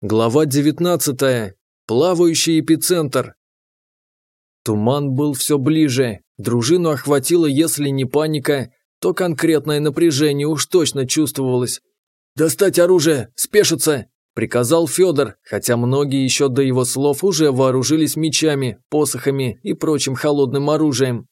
Глава 19. Плавающий эпицентр. Туман был все ближе. Дружину охватило, если не паника, то конкретное напряжение уж точно чувствовалось. «Достать оружие! Спешиться!» – приказал Федор, хотя многие еще до его слов уже вооружились мечами, посохами и прочим холодным оружием.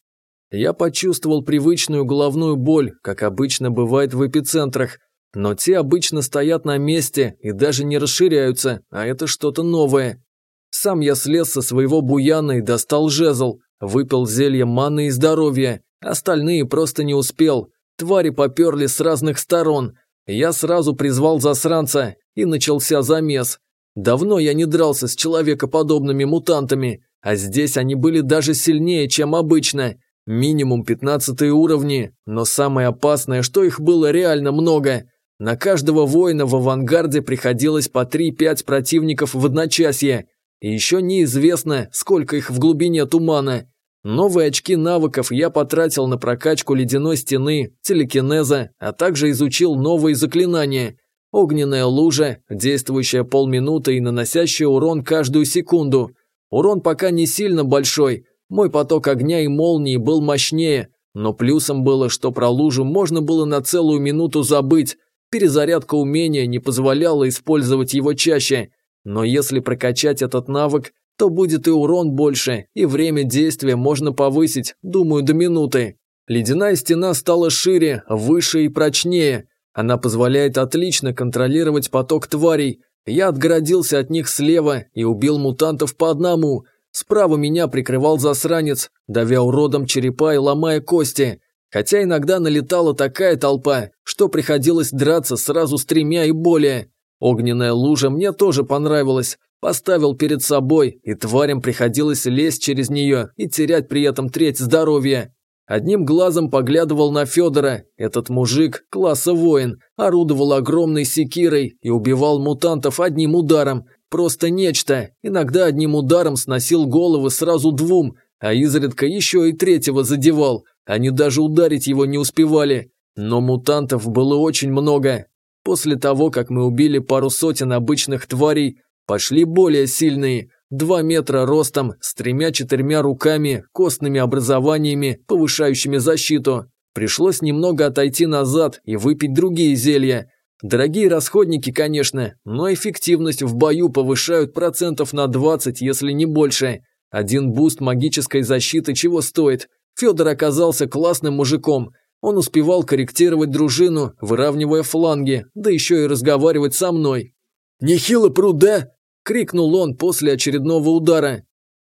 Я почувствовал привычную головную боль, как обычно бывает в эпицентрах, но те обычно стоят на месте и даже не расширяются, а это что-то новое. Сам я слез со своего буяна и достал жезл, выпил зелье маны и здоровья, остальные просто не успел. Твари поперли с разных сторон. Я сразу призвал засранца, и начался замес. Давно я не дрался с человекоподобными мутантами, а здесь они были даже сильнее, чем обычно. Минимум 15 уровни, но самое опасное, что их было реально много – на каждого воина в авангарде приходилось по 3-5 противников в одночасье, и еще неизвестно, сколько их в глубине тумана. Новые очки навыков я потратил на прокачку ледяной стены, телекинеза, а также изучил новые заклинания. Огненная лужа, действующая полминуты и наносящая урон каждую секунду. Урон пока не сильно большой, мой поток огня и молнии был мощнее, но плюсом было, что про лужу можно было на целую минуту забыть, Перезарядка умения не позволяла использовать его чаще, но если прокачать этот навык, то будет и урон больше, и время действия можно повысить, думаю, до минуты. Ледяная стена стала шире, выше и прочнее. Она позволяет отлично контролировать поток тварей. Я отгородился от них слева и убил мутантов по одному. Справа меня прикрывал засранец, давя уродом черепа и ломая кости. Хотя иногда налетала такая толпа, что приходилось драться сразу с тремя и более. Огненная лужа мне тоже понравилась. Поставил перед собой, и тварям приходилось лезть через нее и терять при этом треть здоровья. Одним глазом поглядывал на Федора. Этот мужик, класса воин, орудовал огромной секирой и убивал мутантов одним ударом. Просто нечто. Иногда одним ударом сносил головы сразу двум, а изредка еще и третьего задевал. Они даже ударить его не успевали. Но мутантов было очень много. После того, как мы убили пару сотен обычных тварей, пошли более сильные. Два метра ростом, с тремя-четырьмя руками, костными образованиями, повышающими защиту. Пришлось немного отойти назад и выпить другие зелья. Дорогие расходники, конечно, но эффективность в бою повышают процентов на 20, если не больше. Один буст магической защиты чего стоит? Федор оказался классным мужиком. Он успевал корректировать дружину, выравнивая фланги, да еще и разговаривать со мной. «Нехило пруд, да?» – крикнул он после очередного удара.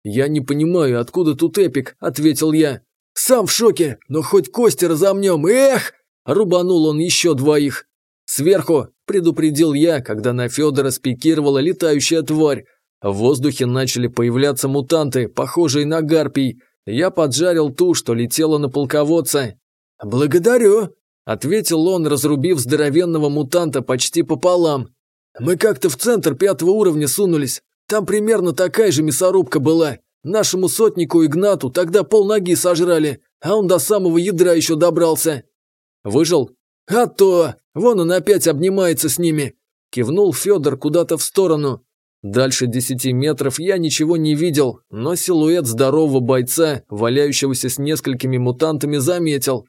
«Я не понимаю, откуда тут эпик», – ответил я. «Сам в шоке, но хоть кости разомнем, эх!» Рубанул он еще двоих. «Сверху!» – предупредил я, когда на Федора спикировала летающая тварь. В воздухе начали появляться мутанты, похожие на гарпий. Я поджарил ту, что летела на полководца. «Благодарю», – ответил он, разрубив здоровенного мутанта почти пополам. «Мы как-то в центр пятого уровня сунулись. Там примерно такая же мясорубка была. Нашему сотнику Игнату тогда полноги сожрали, а он до самого ядра еще добрался». «Выжил?» «А то! Вон он опять обнимается с ними!» Кивнул Федор куда-то в сторону. Дальше десяти метров я ничего не видел, но силуэт здорового бойца, валяющегося с несколькими мутантами, заметил.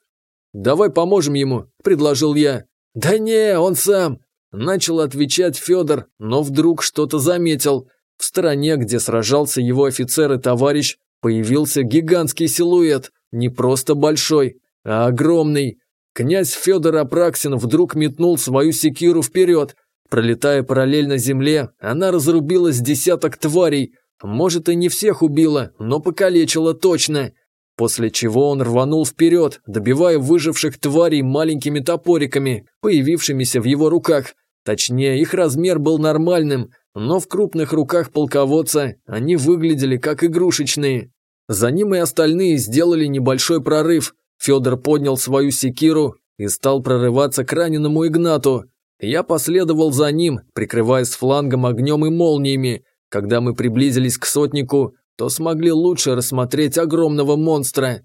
«Давай поможем ему», – предложил я. «Да не, он сам», – начал отвечать Федор, но вдруг что-то заметил. В стороне, где сражался его офицер и товарищ, появился гигантский силуэт, не просто большой, а огромный. Князь Федор Апраксин вдруг метнул свою секиру вперед – Пролетая параллельно земле, она разрубила с десяток тварей. Может, и не всех убила, но покалечила точно. После чего он рванул вперед, добивая выживших тварей маленькими топориками, появившимися в его руках. Точнее, их размер был нормальным, но в крупных руках полководца они выглядели как игрушечные. За ним и остальные сделали небольшой прорыв. Федор поднял свою секиру и стал прорываться к раненому Игнату. Я последовал за ним, прикрываясь флангом огнем и молниями. Когда мы приблизились к сотнику, то смогли лучше рассмотреть огромного монстра.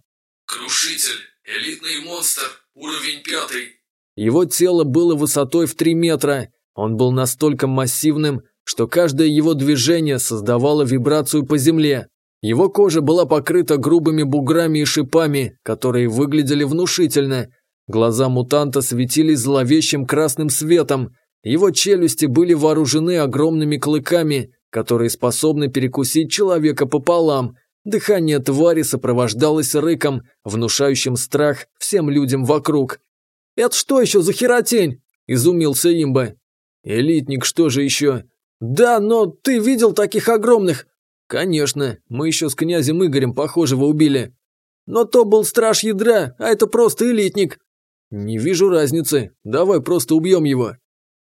«Крушитель, элитный монстр, уровень пятый». Его тело было высотой в три метра. Он был настолько массивным, что каждое его движение создавало вибрацию по земле. Его кожа была покрыта грубыми буграми и шипами, которые выглядели внушительно. Глаза мутанта светились зловещим красным светом. Его челюсти были вооружены огромными клыками, которые способны перекусить человека пополам. Дыхание твари сопровождалось рыком, внушающим страх всем людям вокруг. «Это что еще за херотень?» – изумился имба. «Элитник, что же еще?» «Да, но ты видел таких огромных?» «Конечно, мы еще с князем Игорем похожего убили». «Но то был страж ядра, а это просто элитник». «Не вижу разницы, давай просто убьем его».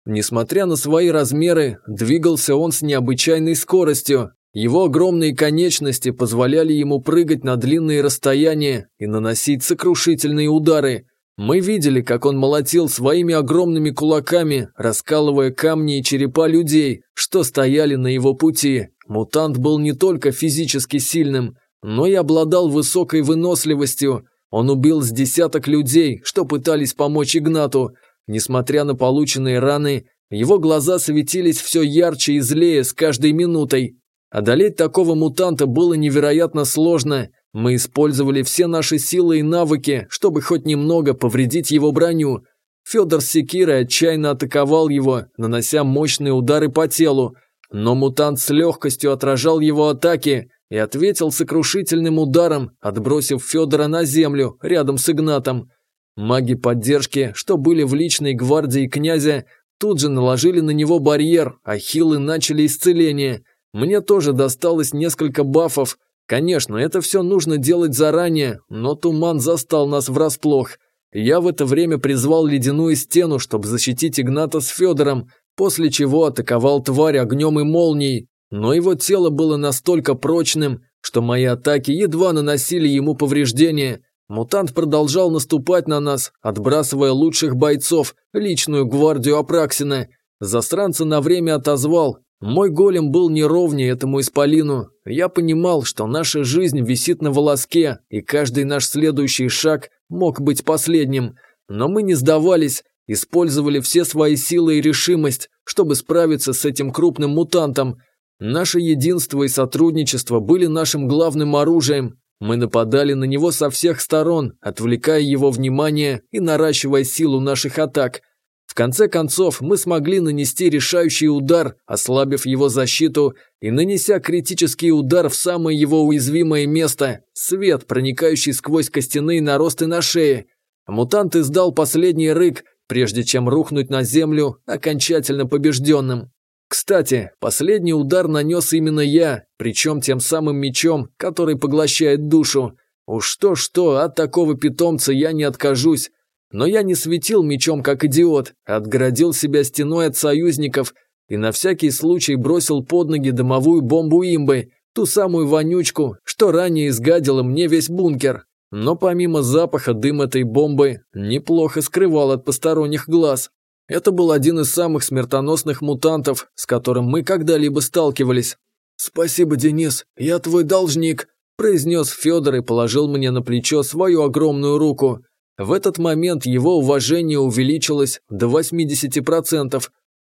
Несмотря на свои размеры, двигался он с необычайной скоростью. Его огромные конечности позволяли ему прыгать на длинные расстояния и наносить сокрушительные удары. Мы видели, как он молотил своими огромными кулаками, раскалывая камни и черепа людей, что стояли на его пути. Мутант был не только физически сильным, но и обладал высокой выносливостью. Он убил с десяток людей, что пытались помочь Игнату. Несмотря на полученные раны, его глаза светились все ярче и злее с каждой минутой. Одолеть такого мутанта было невероятно сложно – мы использовали все наши силы и навыки, чтобы хоть немного повредить его броню. Федор с секирой отчаянно атаковал его, нанося мощные удары по телу, но мутант с легкостью отражал его атаки и ответил сокрушительным ударом, отбросив Федора на землю рядом с Игнатом. Маги поддержки, что были в личной гвардии князя, тут же наложили на него барьер, а хилы начали исцеление. Мне тоже досталось несколько бафов, Конечно, это все нужно делать заранее, но туман застал нас врасплох. Я в это время призвал ледяную стену, чтобы защитить Игната с Федором, после чего атаковал тварь огнем и молнией. Но его тело было настолько прочным, что мои атаки едва наносили ему повреждения. Мутант продолжал наступать на нас, отбрасывая лучших бойцов, личную гвардию Апраксина. Застранца на время отозвал, мой голем был неровнее этому исполину. Я понимал, что наша жизнь висит на волоске, и каждый наш следующий шаг мог быть последним. Но мы не сдавались, использовали все свои силы и решимость, чтобы справиться с этим крупным мутантом. Наше единство и сотрудничество были нашим главным оружием. Мы нападали на него со всех сторон, отвлекая его внимание и наращивая силу наших атак. В конце концов, мы смогли нанести решающий удар, ослабив его защиту и нанеся критический удар в самое его уязвимое место – свет, проникающий сквозь костяные наросты на шее. Мутант издал последний рык, прежде чем рухнуть на землю окончательно побежденным. Кстати, последний удар нанес именно я, причем тем самым мечом, который поглощает душу. Уж что-что, от такого питомца я не откажусь, но я не светил мечом как идиот, отгородил себя стеной от союзников и на всякий случай бросил под ноги дымовую бомбу имбы, ту самую вонючку, что ранее изгадила мне весь бункер. Но помимо запаха дым этой бомбы неплохо скрывал от посторонних глаз. Это был один из самых смертоносных мутантов, с которым мы когда-либо сталкивались. «Спасибо, Денис, я твой должник», – произнес Федор и положил мне на плечо свою огромную руку. В этот момент его уважение увеличилось до 80%.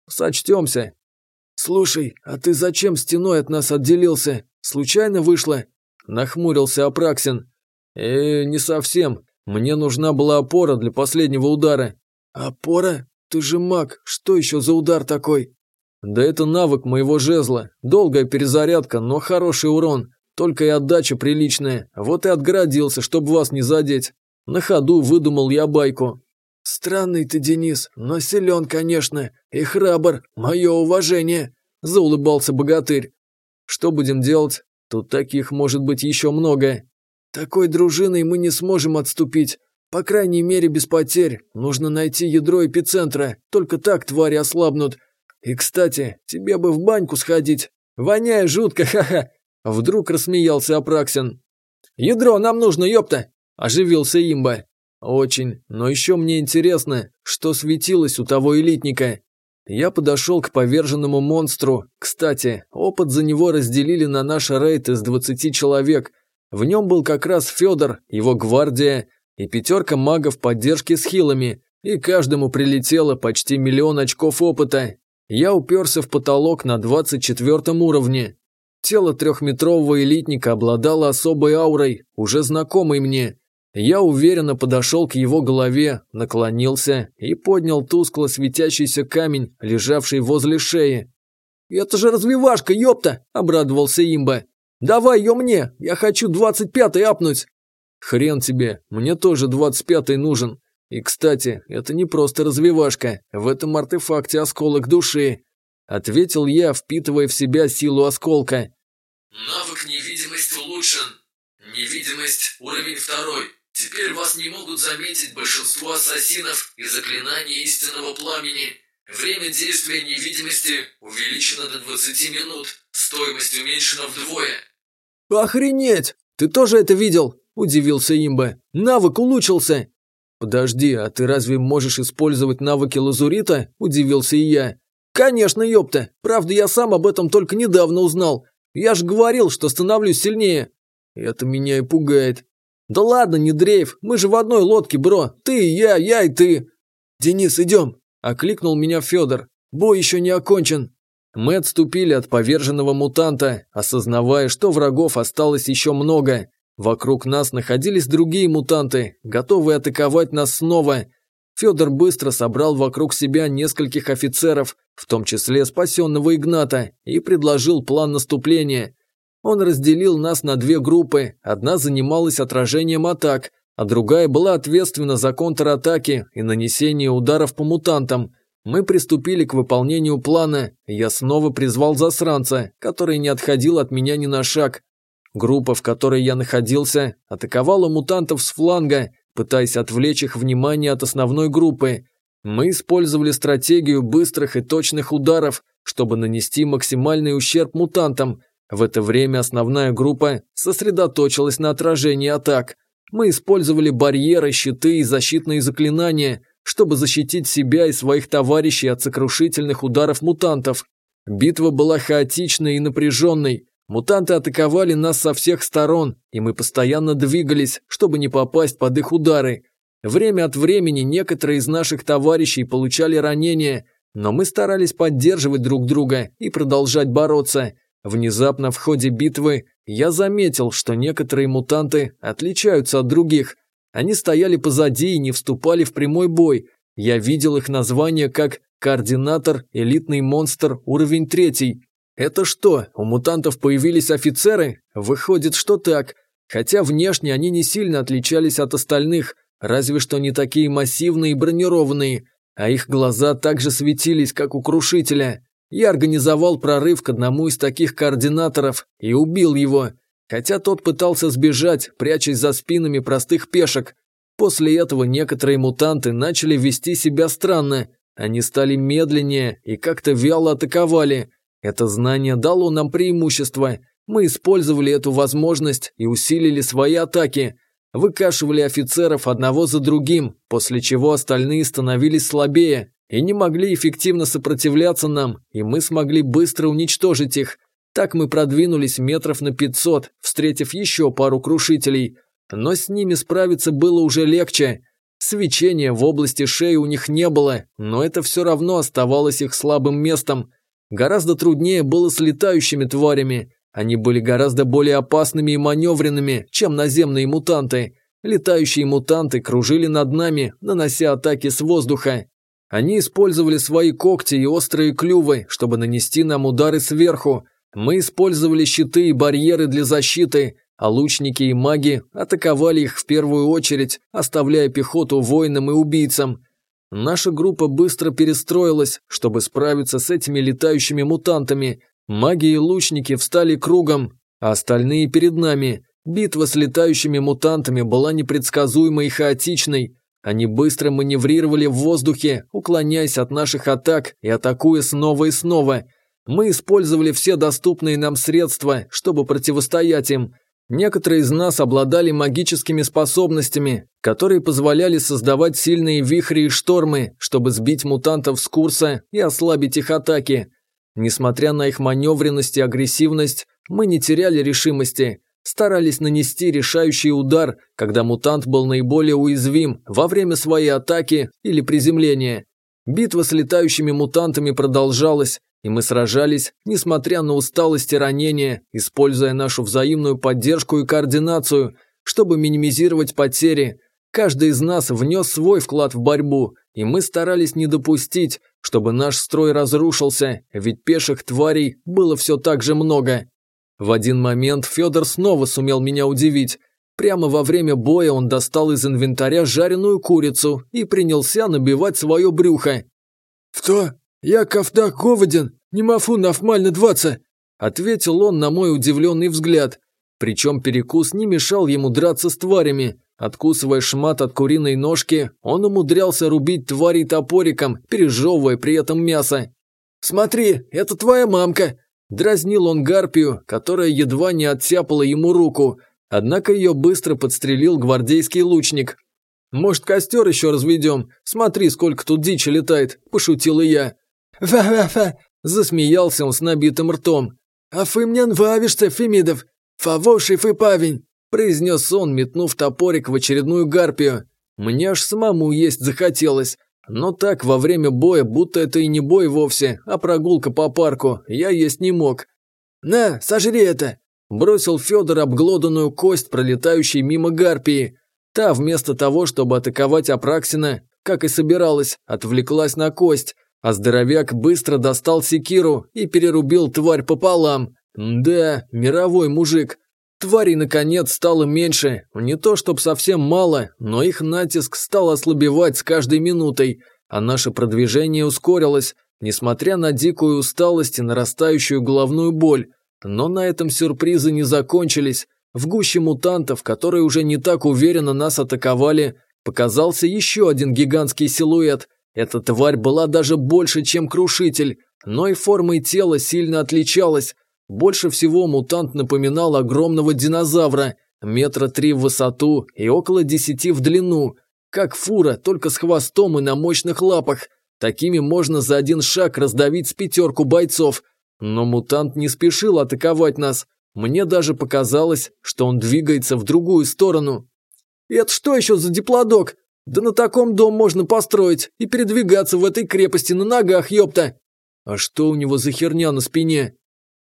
Сочтемся. «Слушай, а ты зачем стеной от нас отделился? Случайно вышло?» Нахмурился Апраксин. «Э, не совсем. Мне нужна была опора для последнего удара». «Опора? Ты же маг. Что еще за удар такой?» «Да это навык моего жезла. Долгая перезарядка, но хороший урон. Только и отдача приличная. Вот и отгородился, чтобы вас не задеть». На ходу выдумал я байку. «Странный ты, Денис, но силен, конечно, и храбр, мое уважение», – заулыбался богатырь. «Что будем делать? Тут таких может быть еще много». «Такой дружиной мы не сможем отступить, по крайней мере без потерь. Нужно найти ядро эпицентра, только так твари ослабнут. И, кстати, тебе бы в баньку сходить. Воняя жутко, ха-ха!» Вдруг рассмеялся Апраксин. «Ядро нам нужно, ёпта!» Оживился имба. Очень, но еще мне интересно, что светилось у того элитника. Я подошел к поверженному монстру. Кстати, опыт за него разделили на наш рейд из 20 человек. В нем был как раз Федор, его гвардия и пятерка магов поддержки с хилами, и каждому прилетело почти миллион очков опыта. Я уперся в потолок на 24 уровне. Тело трехметрового элитника обладало особой аурой, уже знакомой мне. Я уверенно подошел к его голове, наклонился и поднял тускло светящийся камень, лежавший возле шеи. «Это же развивашка, ёпта!» – обрадовался имба. «Давай ее мне, я хочу двадцать пятый апнуть!» «Хрен тебе, мне тоже двадцать пятый нужен. И, кстати, это не просто развивашка, в этом артефакте осколок души», – ответил я, впитывая в себя силу осколка. «Навык невидимость улучшен. Невидимость уровень второй. Теперь вас не могут заметить большинство ассасинов и заклинаний истинного пламени. Время действия невидимости увеличено до 20 минут, стоимость уменьшена вдвое. «Охренеть! Ты тоже это видел?» – удивился имба. «Навык улучшился!» «Подожди, а ты разве можешь использовать навыки лазурита?» – удивился и я. «Конечно, ёпта! Правда, я сам об этом только недавно узнал. Я же говорил, что становлюсь сильнее!» «Это меня и пугает». «Да ладно, не дрейф, мы же в одной лодке, бро. Ты и я, я и ты!» «Денис, идем!» Окликнул меня Федор. Бой еще не окончен. Мы отступили от поверженного мутанта, осознавая, что врагов осталось еще много. Вокруг нас находились другие мутанты, готовые атаковать нас снова. Федор быстро собрал вокруг себя нескольких офицеров, в том числе спасенного Игната, и предложил план наступления. Он разделил нас на две группы, одна занималась отражением атак, а другая была ответственна за контратаки и нанесение ударов по мутантам. Мы приступили к выполнению плана, я снова призвал засранца, который не отходил от меня ни на шаг. Группа, в которой я находился, атаковала мутантов с фланга, пытаясь отвлечь их внимание от основной группы. Мы использовали стратегию быстрых и точных ударов, чтобы нанести максимальный ущерб мутантам. В это время основная группа сосредоточилась на отражении атак – мы использовали барьеры, щиты и защитные заклинания, чтобы защитить себя и своих товарищей от сокрушительных ударов мутантов. Битва была хаотичной и напряженной. Мутанты атаковали нас со всех сторон, и мы постоянно двигались, чтобы не попасть под их удары. Время от времени некоторые из наших товарищей получали ранения, но мы старались поддерживать друг друга и продолжать бороться. Внезапно в ходе битвы я заметил, что некоторые мутанты отличаются от других. Они стояли позади и не вступали в прямой бой. Я видел их название как «Координатор, элитный монстр, уровень третий». Это что, у мутантов появились офицеры? Выходит, что так. Хотя внешне они не сильно отличались от остальных, разве что не такие массивные и бронированные, а их глаза также светились, как у Крушителя. Я организовал прорыв к одному из таких координаторов и убил его, хотя тот пытался сбежать, прячась за спинами простых пешек. После этого некоторые мутанты начали вести себя странно. Они стали медленнее и как-то вяло атаковали. Это знание дало нам преимущество. Мы использовали эту возможность и усилили свои атаки. Выкашивали офицеров одного за другим, после чего остальные становились слабее и не могли эффективно сопротивляться нам, и мы смогли быстро уничтожить их. Так мы продвинулись метров на 500, встретив еще пару крушителей. Но с ними справиться было уже легче. Свечения в области шеи у них не было, но это все равно оставалось их слабым местом. Гораздо труднее было с летающими тварями. Они были гораздо более опасными и маневренными, чем наземные мутанты. Летающие мутанты кружили над нами, нанося атаки с воздуха. Они использовали свои когти и острые клювы, чтобы нанести нам удары сверху. Мы использовали щиты и барьеры для защиты, а лучники и маги атаковали их в первую очередь, оставляя пехоту воинам и убийцам. Наша группа быстро перестроилась, чтобы справиться с этими летающими мутантами. Маги и лучники встали кругом, а остальные перед нами. Битва с летающими мутантами была непредсказуемой и хаотичной, они быстро маневрировали в воздухе, уклоняясь от наших атак и атакуя снова и снова. Мы использовали все доступные нам средства, чтобы противостоять им. Некоторые из нас обладали магическими способностями, которые позволяли создавать сильные вихри и штормы, чтобы сбить мутантов с курса и ослабить их атаки. Несмотря на их маневренность и агрессивность, мы не теряли решимости старались нанести решающий удар, когда мутант был наиболее уязвим во время своей атаки или приземления. Битва с летающими мутантами продолжалась, и мы сражались, несмотря на усталость и ранения, используя нашу взаимную поддержку и координацию, чтобы минимизировать потери. Каждый из нас внес свой вклад в борьбу, и мы старались не допустить, чтобы наш строй разрушился, ведь пеших тварей было все так же много. В один момент Федор снова сумел меня удивить. Прямо во время боя он достал из инвентаря жареную курицу и принялся набивать свое брюхо. «Что? Я Кавдак Говодин, не мафу нафмально двадцать!» Ответил он на мой удивленный взгляд. Причем перекус не мешал ему драться с тварями. Откусывая шмат от куриной ножки, он умудрялся рубить тварей топориком, пережевывая при этом мясо. «Смотри, это твоя мамка!» Дразнил он гарпию, которая едва не оттяпала ему руку, однако ее быстро подстрелил гвардейский лучник. «Может, костер еще разведем? Смотри, сколько тут дичи летает!» – пошутил и я. «Фа-фа-фа!» – засмеялся он с набитым ртом. «А вы мне нравишься, Фемидов! Фавоший фы павень!» – произнес он, метнув топорик в очередную гарпию. Мне аж самому есть захотелось. Но так, во время боя, будто это и не бой вовсе, а прогулка по парку, я есть не мог. «На, сожри это!» – бросил Федор обглоданную кость, пролетающей мимо гарпии. Та, вместо того, чтобы атаковать Апраксина, как и собиралась, отвлеклась на кость, а здоровяк быстро достал секиру и перерубил тварь пополам. Да, мировой мужик. Тварей, наконец, стало меньше, не то чтоб совсем мало, но их натиск стал ослабевать с каждой минутой, а наше продвижение ускорилось, несмотря на дикую усталость и нарастающую головную боль. Но на этом сюрпризы не закончились. В гуще мутантов, которые уже не так уверенно нас атаковали, показался еще один гигантский силуэт. Эта тварь была даже больше, чем крушитель, но и формой тела сильно отличалась. Больше всего мутант напоминал огромного динозавра, метра три в высоту и около десяти в длину, как фура, только с хвостом и на мощных лапах. Такими можно за один шаг раздавить с пятерку бойцов. Но мутант не спешил атаковать нас. Мне даже показалось, что он двигается в другую сторону. «Это что еще за диплодок? Да на таком дом можно построить и передвигаться в этой крепости на ногах, ёпта!» «А что у него за херня на спине?»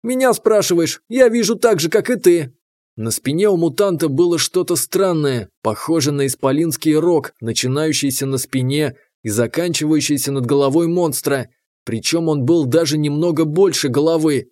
«Меня спрашиваешь, я вижу так же, как и ты». На спине у мутанта было что-то странное, похоже на исполинский рог, начинающийся на спине и заканчивающийся над головой монстра. Причем он был даже немного больше головы.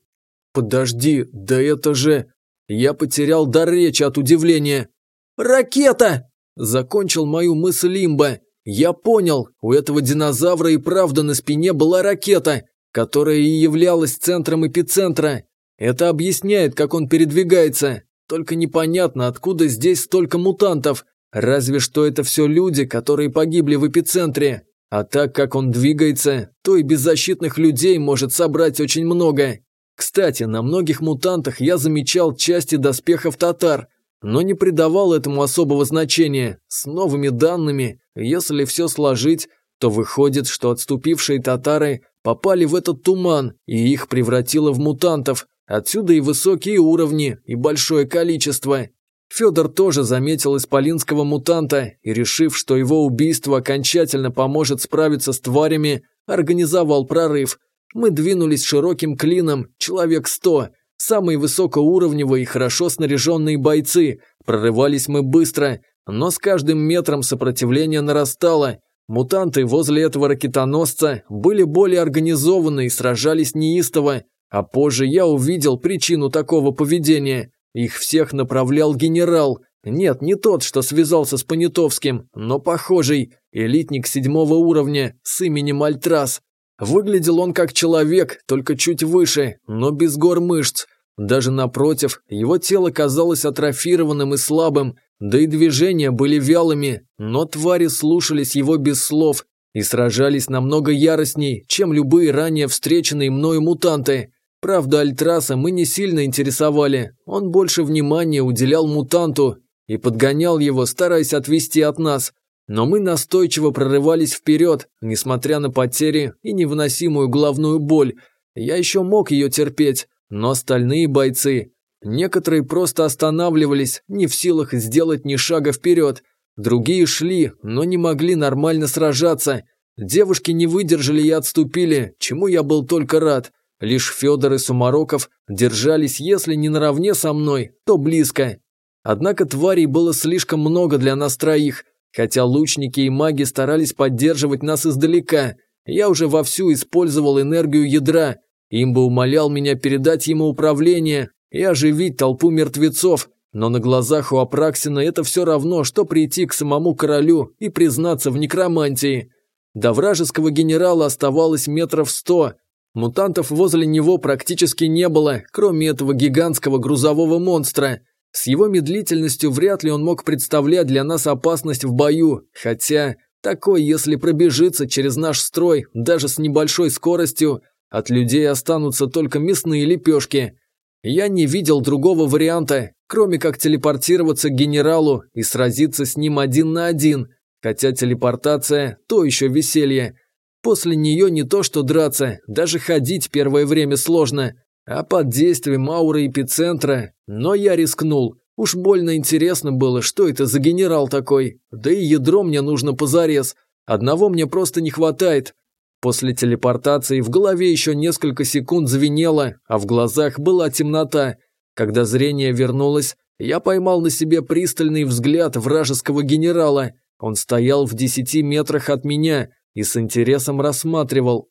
«Подожди, да это же...» Я потерял дар речи от удивления. «Ракета!» – закончил мою мысль Лимба. Я понял, у этого динозавра и правда на спине была ракета, которая и являлась центром эпицентра. Это объясняет, как он передвигается. Только непонятно, откуда здесь столько мутантов. Разве что это все люди, которые погибли в эпицентре. А так как он двигается, то и беззащитных людей может собрать очень много. Кстати, на многих мутантах я замечал части доспехов татар, но не придавал этому особого значения. С новыми данными, если все сложить, то выходит, что отступившие татары попали в этот туман, и их превратило в мутантов. Отсюда и высокие уровни, и большое количество. Федор тоже заметил исполинского мутанта и, решив, что его убийство окончательно поможет справиться с тварями, организовал прорыв – мы двинулись широким клином, человек сто. Самые высокоуровневые и хорошо снаряженные бойцы. Прорывались мы быстро, но с каждым метром сопротивление нарастало. Мутанты возле этого ракетоносца были более организованы и сражались неистово. А позже я увидел причину такого поведения. Их всех направлял генерал. Нет, не тот, что связался с Понятовским, но похожий. Элитник седьмого уровня с именем Альтрас. Выглядел он как человек, только чуть выше, но без гор мышц. Даже напротив, его тело казалось атрофированным и слабым, да и движения были вялыми, но твари слушались его без слов и сражались намного яростней, чем любые ранее встреченные мною мутанты. Правда, Альтраса мы не сильно интересовали, он больше внимания уделял мутанту и подгонял его, стараясь отвести от нас – но мы настойчиво прорывались вперед, несмотря на потери и невыносимую головную боль. Я еще мог ее терпеть, но остальные бойцы... Некоторые просто останавливались, не в силах сделать ни шага вперед. Другие шли, но не могли нормально сражаться. Девушки не выдержали и отступили, чему я был только рад. Лишь Федор и Сумароков держались, если не наравне со мной, то близко. Однако тварей было слишком много для нас троих, хотя лучники и маги старались поддерживать нас издалека. Я уже вовсю использовал энергию ядра. Им бы умолял меня передать ему управление и оживить толпу мертвецов, но на глазах у Апраксина это все равно, что прийти к самому королю и признаться в некромантии. До вражеского генерала оставалось метров сто. Мутантов возле него практически не было, кроме этого гигантского грузового монстра. С его медлительностью вряд ли он мог представлять для нас опасность в бою, хотя такой, если пробежится через наш строй, даже с небольшой скоростью, от людей останутся только мясные лепешки. Я не видел другого варианта, кроме как телепортироваться к генералу и сразиться с ним один на один, хотя телепортация – то еще веселье. После нее не то что драться, даже ходить первое время сложно, а под действием ауры эпицентра, но я рискнул. Уж больно интересно было, что это за генерал такой, да и ядро мне нужно позарез, одного мне просто не хватает, После телепортации в голове еще несколько секунд звенело, а в глазах была темнота. Когда зрение вернулось, я поймал на себе пристальный взгляд вражеского генерала. Он стоял в десяти метрах от меня и с интересом рассматривал.